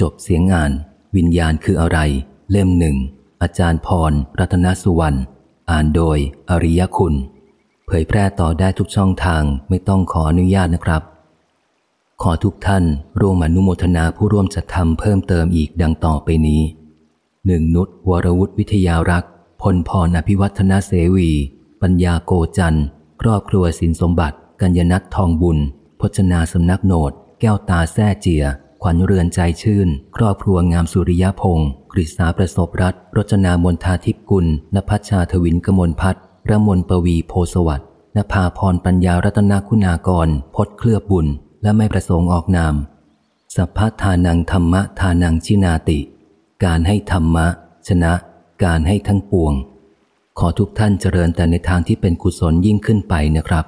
จบเสียงงาน วิญญาณคืออะไร เล่มหนึ่ง อาจารย์พร รัตนสุวรรณ อ่านโดย อริยคุณ เผยแพร่ต่อได้ทุกช่องทางไม่ต้องขออนุญาตนะครับ ขอทุกท่านร่วมอนุโมทนาผู้ร่วมจัดทำเพิ่มเติมอีกดังต่อไปนี้หนึ่งนุชวรวุฒิวิทยารักษ์พลพรอภิวัฒนาเสวี ปัญญาโกจันครอบครัวสินสมบัติ กัญญนัททองบุญ พจนาสำนักโนด แก้วตาแซ่เจีย วัญเรือนใจชื่น ครอบครัวงามสุริยพงศ์กฤษาประสบรัฐ รจนามนทาทิพกุลนภัชชาทวินกมลพัฒระมนปวีโพสวัสดิ์นภาพรปัญญารัตนาคุณากร พดเคลือบบุญ และไม่ประสงค์ออกนาม สัพพทานังธรรมะทานังชินาติ การให้ธรรมะ ชนะ การให้ทั้งปวง ขอทุกท่านเจริญแต่ในทางที่เป็นกุศลยิ่งขึ้นไปนะครับ